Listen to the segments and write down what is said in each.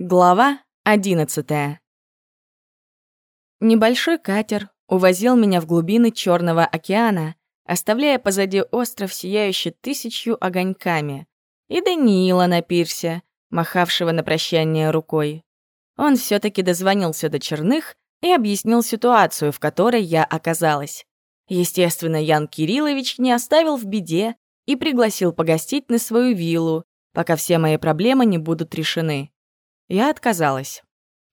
Глава одиннадцатая. Небольшой катер увозил меня в глубины Черного океана, оставляя позади остров, сияющий тысячью огоньками, и Даниила на пирсе, махавшего на прощание рукой. Он все таки дозвонился до Черных и объяснил ситуацию, в которой я оказалась. Естественно, Ян Кириллович не оставил в беде и пригласил погостить на свою виллу, пока все мои проблемы не будут решены. Я отказалась.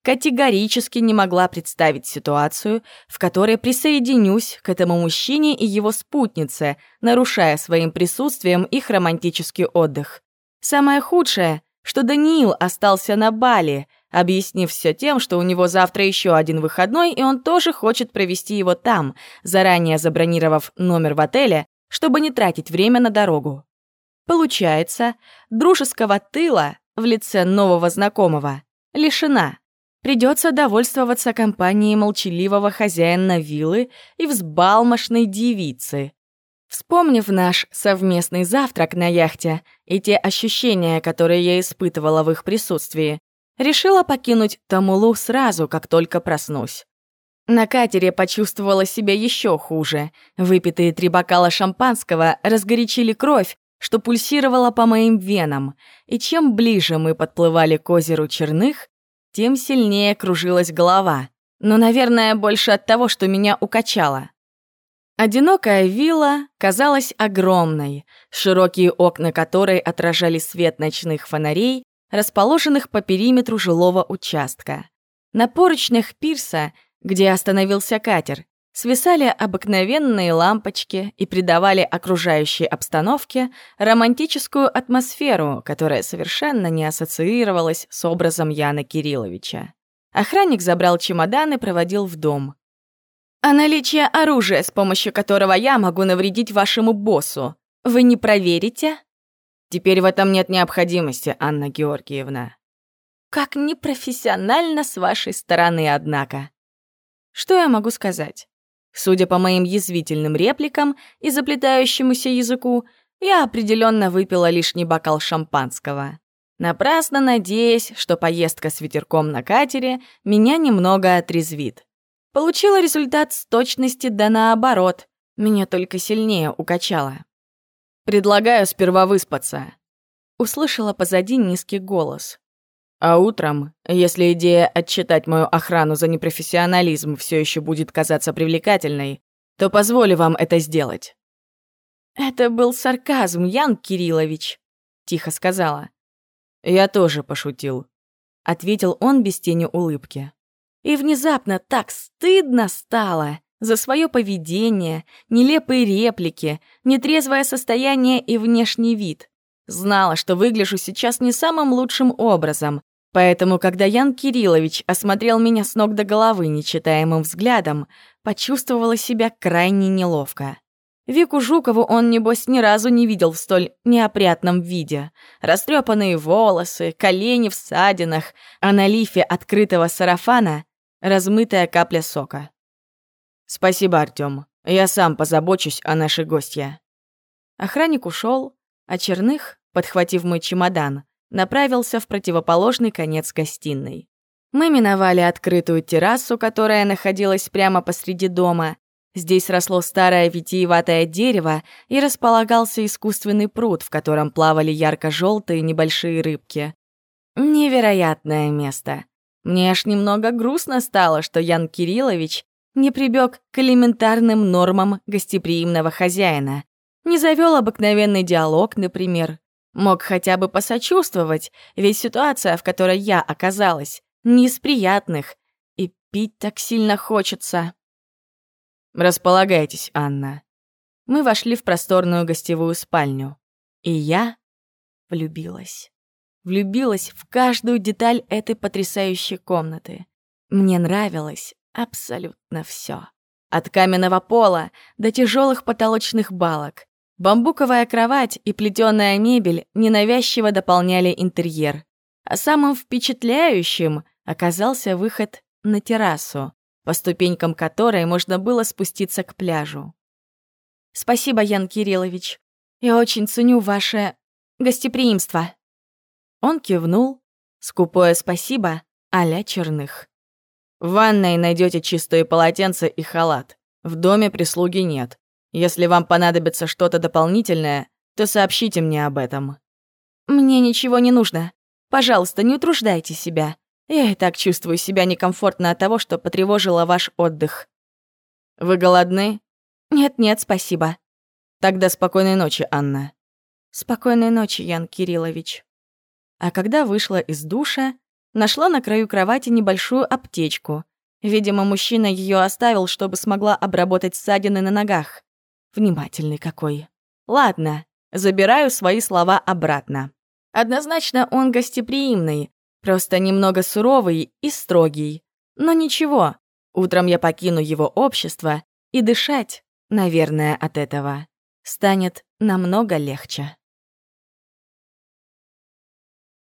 Категорически не могла представить ситуацию, в которой присоединюсь к этому мужчине и его спутнице, нарушая своим присутствием их романтический отдых. Самое худшее, что Даниил остался на Бали, объяснив все тем, что у него завтра еще один выходной, и он тоже хочет провести его там, заранее забронировав номер в отеле, чтобы не тратить время на дорогу. Получается, дружеского тыла в лице нового знакомого лишена. Придется довольствоваться компанией молчаливого хозяина виллы и взбалмошной девицы. Вспомнив наш совместный завтрак на яхте и те ощущения, которые я испытывала в их присутствии, решила покинуть Тамулу сразу, как только проснусь. На катере почувствовала себя еще хуже. Выпитые три бокала шампанского разгорячили кровь, что пульсировало по моим венам, и чем ближе мы подплывали к озеру Черных, тем сильнее кружилась голова. Но, наверное, больше от того, что меня укачало. Одинокая вилла казалась огромной, широкие окна которой отражали свет ночных фонарей, расположенных по периметру жилого участка. На поручнях пирса, где остановился катер, свисали обыкновенные лампочки и придавали окружающей обстановке романтическую атмосферу, которая совершенно не ассоциировалась с образом Яна Кирилловича. Охранник забрал чемодан и проводил в дом. «А наличие оружия, с помощью которого я могу навредить вашему боссу, вы не проверите?» «Теперь в этом нет необходимости, Анна Георгиевна». «Как непрофессионально с вашей стороны, однако». Что я могу сказать? Судя по моим язвительным репликам и заплетающемуся языку, я определенно выпила лишний бокал шампанского. Напрасно надеясь, что поездка с ветерком на катере меня немного отрезвит. Получила результат с точности да наоборот. Меня только сильнее укачало. «Предлагаю сперва выспаться», — услышала позади низкий голос. А утром, если идея отчитать мою охрану за непрофессионализм все еще будет казаться привлекательной, то позволю вам это сделать». «Это был сарказм, Ян Кириллович», — тихо сказала. «Я тоже пошутил», — ответил он без тени улыбки. И внезапно так стыдно стало за свое поведение, нелепые реплики, нетрезвое состояние и внешний вид. Знала, что выгляжу сейчас не самым лучшим образом, поэтому, когда Ян Кириллович осмотрел меня с ног до головы нечитаемым взглядом, почувствовала себя крайне неловко. Вику Жукову он, небось, ни разу не видел в столь неопрятном виде. Растрепанные волосы, колени в садинах, а на лифе открытого сарафана размытая капля сока. «Спасибо, Артём. Я сам позабочусь о нашей гостье». Охранник ушел, а Черных, подхватив мой чемодан, направился в противоположный конец гостиной. Мы миновали открытую террасу, которая находилась прямо посреди дома. Здесь росло старое витиеватое дерево и располагался искусственный пруд, в котором плавали ярко-желтые небольшие рыбки. Невероятное место. Мне аж немного грустно стало, что Ян Кириллович не прибег к элементарным нормам гостеприимного хозяина, не завел обыкновенный диалог, например. Мог хотя бы посочувствовать, ведь ситуация, в которой я оказалась, не из приятных, и пить так сильно хочется. «Располагайтесь, Анна». Мы вошли в просторную гостевую спальню, и я влюбилась. Влюбилась в каждую деталь этой потрясающей комнаты. Мне нравилось абсолютно все. От каменного пола до тяжелых потолочных балок, Бамбуковая кровать и плетеная мебель ненавязчиво дополняли интерьер. А самым впечатляющим оказался выход на террасу, по ступенькам которой можно было спуститься к пляжу. «Спасибо, Ян Кириллович. Я очень ценю ваше гостеприимство». Он кивнул, Скупое спасибо а-ля черных. В ванной найдете чистые полотенца и халат. В доме прислуги нет. Если вам понадобится что-то дополнительное, то сообщите мне об этом. Мне ничего не нужно. Пожалуйста, не утруждайте себя. Я и так чувствую себя некомфортно от того, что потревожила ваш отдых. Вы голодны? Нет-нет, спасибо. Тогда спокойной ночи, Анна. Спокойной ночи, Ян Кириллович. А когда вышла из душа, нашла на краю кровати небольшую аптечку. Видимо, мужчина ее оставил, чтобы смогла обработать ссадины на ногах. Внимательный какой. Ладно, забираю свои слова обратно. Однозначно он гостеприимный, просто немного суровый и строгий. Но ничего, утром я покину его общество, и дышать, наверное, от этого станет намного легче.